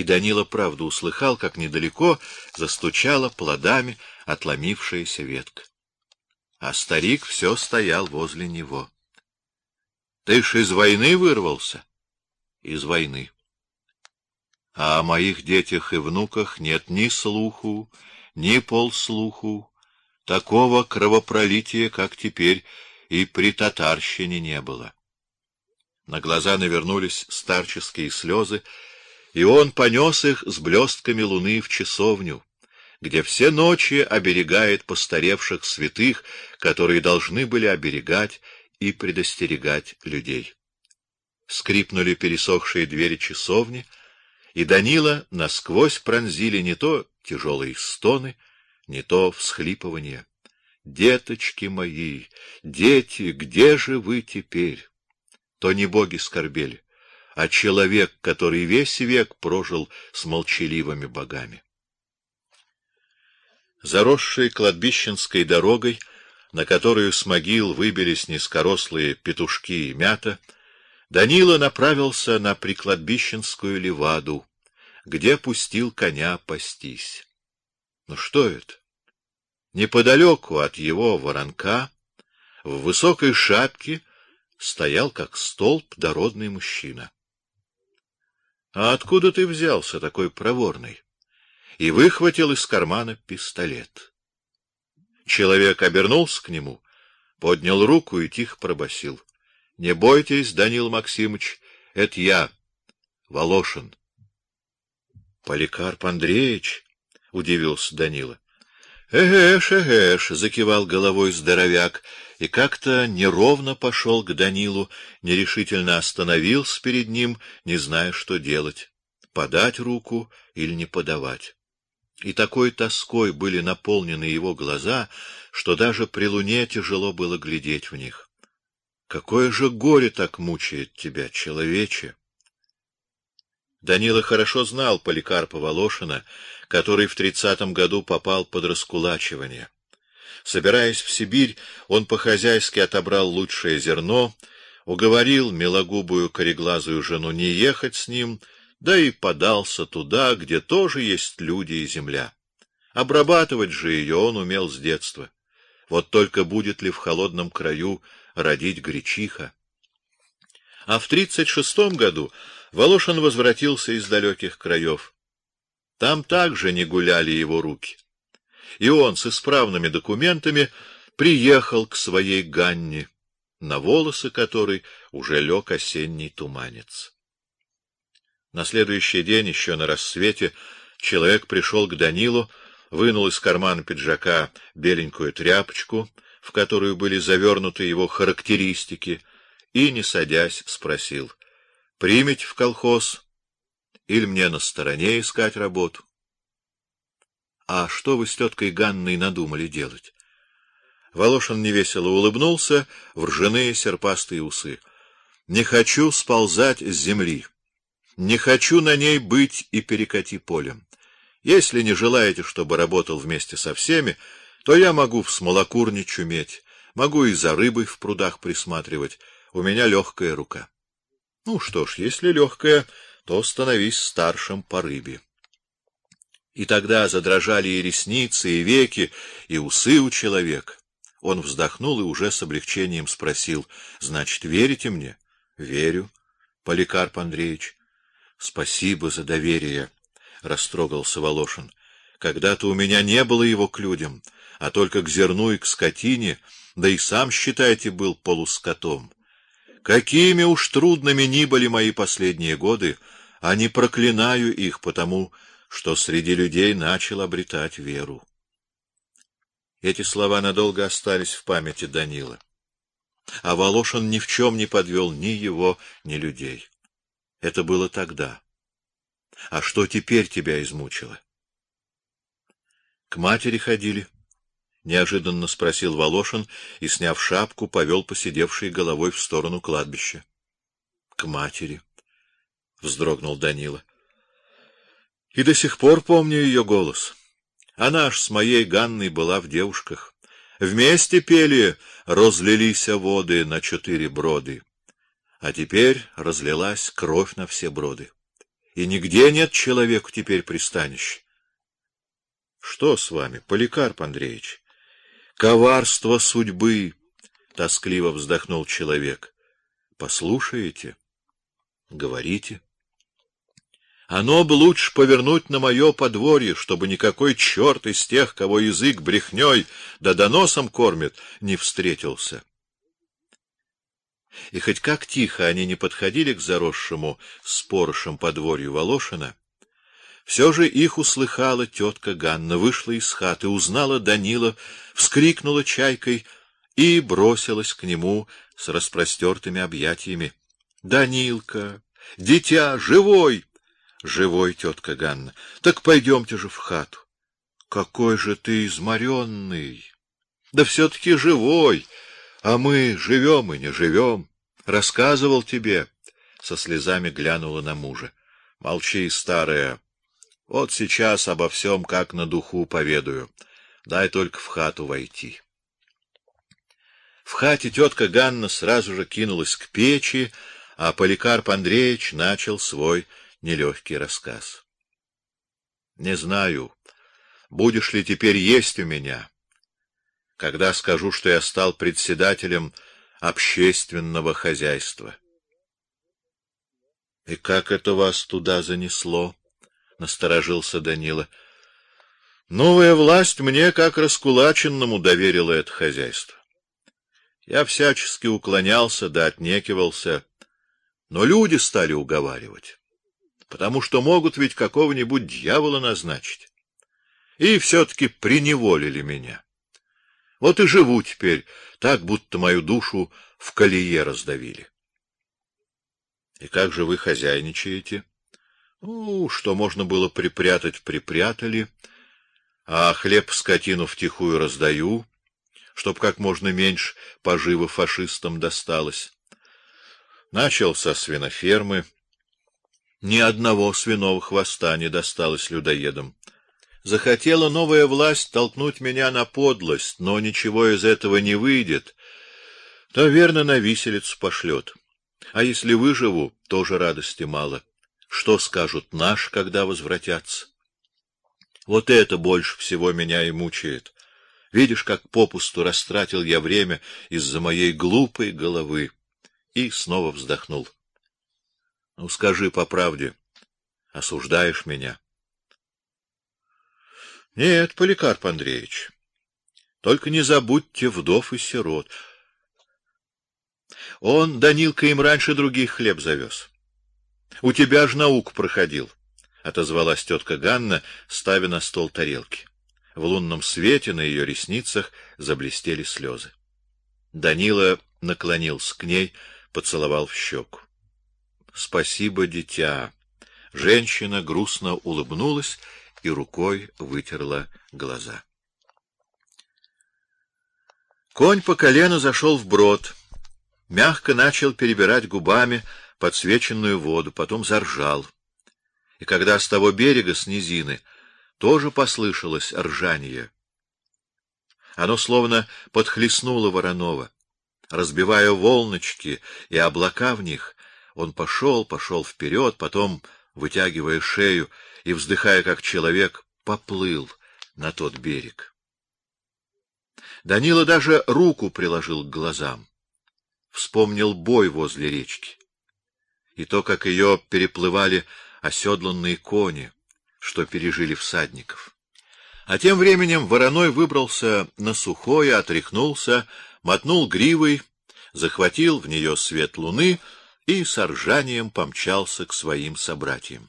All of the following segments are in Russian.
И Данила правду услыхал, как недалеко застучала плодами отломившаяся ветка. А старик все стоял возле него. Ты ж из войны вырвался? Из войны. А о моих детях и внуках нет ни слуху, ни полслуху. Такого кровопролития, как теперь, и при татарщине не было. На глаза навернулись старческие слезы, и он понес их с блестками луны в часовню, где все ночи оберегает постаревших святых, которые должны были оберегать и предостерегать людей. Скрипнули пересохшие двери часовни, и Данила насквозь пронзили не то тяжелые стоны, не то всхлипывание. Деточки мои, дети, где же вы теперь? То не боги скорбели, а человек, который весь век прожил с молчаливыми богами. Заросшей кладбищенской дорогой, на которую с могил выбились низкорослые петушки и мята, Данила направился на прикладбищенскую леваду, где пустил коня пастись. Ну что это? Неподалеку от его воронка, в высокой шапке, стоял как столб дородный мужчина. А откуда ты взялся такой проворный? И выхватил из кармана пистолет. Человек обернулся к нему, поднял руку и тихо пробасил: "Не бойтесь, Данил Максимович, это я, Волошин". Поликарп Андреевич, удивился Данила. Эгэш, эгэш, закивал головой здоровяк и как-то неровно пошел к Данилу, нерешительно остановился перед ним, не зная, что делать: подать руку или не подавать. И такой тоской были наполнены его глаза, что даже при луне тяжело было глядеть в них. Какое же горе так мучает тебя, человече? Данила хорошо знал Поликарпа Волошина, который в тридцатом году попал под раскулачивание. Собираясь в Сибирь, он по-хозяйски отобрал лучшее зерно, уговорил милогубую кореглазую жену не ехать с ним, да и подался туда, где тоже есть люди и земля. Обрабатывать же ее он умел с детства. Вот только будет ли в холодном краю родить гречиха? А в тридцать шестом году Волошин возвратился из далеких краев. Там также не гуляли его руки. И он с исправными документами приехал к своей Ганне, на волосы которой уже лег осенний туманец. На следующий день, еще на рассвете, человек пришел к Данилу, вынул из кармана пиджака беленькую тряпочку, в которую были завернуты его характеристики, и, не садясь, спросил: примите в колхоз или мне на стороне искать работу? А что вы с теткой Ганной надумали делать? Волошин невесело улыбнулся в ржаные серпастые усы. Не хочу сползать с земли. Не хочу на ней быть и перекати полем. Если не желаете, чтобы работал вместе со всеми, то я могу в смолокурне чуметь, могу и за рыбой в прудах присматривать. У меня легкая рука. Ну что ж, если легкая, то становись старшим по рыбе. И тогда задрожали и ресницы, и веки, и усы у человека. Он вздохнул и уже с облегчением спросил: "Значит, верите мне?" "Верю, Поликарп Андреевич. Спасибо за доверие", растрогался Волошин. "Когда-то у меня не было его к людям, а только к зерну и к скотине, да и сам, считайте, был полускотом. Какими уж трудными ни были мои последние годы, а не проклинаю их потому, что среди людей начал обретать веру. Эти слова надолго остались в памяти Данила. А Волошин ни в чем не подвел ни его, ни людей. Это было тогда. А что теперь тебя измучило? К матери ходили неожиданно спросил Волошин и, сняв шапку, повел посидевшей головой в сторону кладбища. К матери, вздрогнул Данила. И до сих пор помню ее голос. Она аж с моей Ганной была в девушках. Вместе пели «Разлились воды на четыре броды». А теперь разлилась кровь на все броды. и нигде нет человеку теперь пристанища. Что с вами, Поликарп Андреевич? Коварство судьбы, тоскливо вздохнул человек. Послушаете? Говорите. Оно бы лучше повернуть на мое подворье, чтобы никакой черт из тех, кого язык брехней да доносом кормит, не встретился. И хоть как тихо они не подходили к заросшему спорошем подворью Волошина, все же их услыхала тетка Ганна, вышла из хаты, узнала Данила, вскрикнула чайкой и бросилась к нему с распростертыми объятиями. Данилка, дитя, живой, живой, тетка Ганна. Так пойдемте же в хату. Какой же ты изморенный! Да все-таки живой, а мы живем и не живем. Рассказывал тебе, со слезами глянула на мужа. Молчи, старая. Вот сейчас обо всем как на духу поведаю. Дай только в хату войти. В хате тетка Ганна сразу же кинулась к печи, а Поликарп Андреевич начал свой нелегкий рассказ. Не знаю, будешь ли теперь есть у меня, когда скажу, что я стал председателем общественного хозяйства. И как это вас туда занесло? насторожился Данила. Новая власть мне как раскулаченному доверила это хозяйство. Я всячески уклонялся да отнекивался, но люди стали уговаривать, потому что могут ведь какого-нибудь дьявола назначить. И все таки приневолили меня. Вот и живу теперь так, будто мою душу в колее раздавили. И как же вы хозяйничаете? Ну, что можно было припрятать, припрятали, а хлеб скотину втихую раздаю, чтоб как можно меньше поживы фашистам досталось. Начал со свинофермы. Ни одного свиного хвоста не досталось людоедам. Захотела новая власть толкнуть меня на подлость, но ничего из этого не выйдет. То верно на виселицу пошлет. А если выживу, тоже радости мало. Что скажут наш, когда возвратятся? Вот это больше всего меня и мучает. Видишь, как попусту растратил я время из-за моей глупой головы. И снова вздохнул. Ну скажи по правде, осуждаешь меня? Нет, Поликарп Андреевич. Только не забудьте вдов и сирот. Он Данилка им раньше других хлеб завез. У тебя ж наук проходил, отозвалась тетка Ганна, ставя на стол тарелки. В лунном свете на ее ресницах заблестели слезы. Данила наклонился к ней, поцеловал в щеку. Спасибо, дитя. Женщина грустно улыбнулась и рукой вытерла глаза. Конь по колено зашел в брод, мягко начал перебирать губами подсвеченную воду, потом заржал. И когда с того берега с низины тоже послышалось ржание, оно словно подхлестнуло Воронова, разбивая волночки и облака в них. Он пошел, пошел вперед, потом, вытягивая шею, и, вздыхая как человек, поплыл на тот берег. Данила даже руку приложил к глазам. Вспомнил бой возле речки. И то, как ее переплывали оседланные кони, что пережили всадников. А тем временем вороной выбрался на сухое, отряхнулся, мотнул гривой, захватил в нее свет луны и с ржанием помчался к своим собратьям.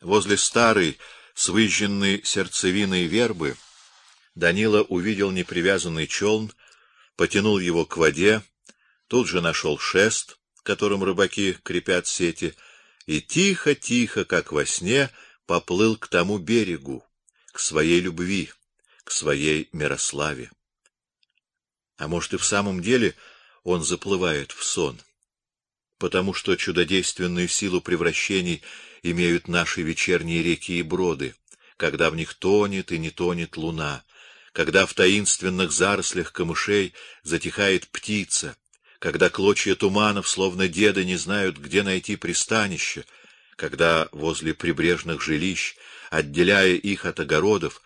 Возле старой, с выжженной сердцевиной вербы, Данила увидел непривязанный челн, потянул его к воде, тут же нашел шест, которым рыбаки крепят сети, и тихо-тихо, как во сне, поплыл к тому берегу, к своей любви, к своей Мирославе. А может и в самом деле он заплывает в сон, потому что чудодейственную силу превращений имеют наши вечерние реки и броды, когда в них тонет и не тонет луна, когда в таинственных зарослях камышей затихает птица, когда клочья туманов, словно деды, не знают, где найти пристанище, когда возле прибрежных жилищ, отделяя их от огородов,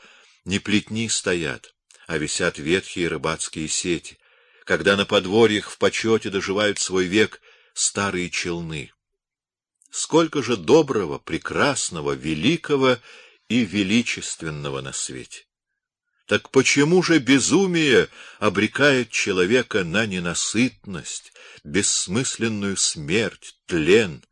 не плетни стоят, а висят ветхие рыбацкие сети, когда на подворьях в почете доживают свой век старые челны. Сколько же доброго, прекрасного, великого и величественного на свете! Так почему же безумие обрекает человека на ненасытность, бессмысленную смерть, тлен,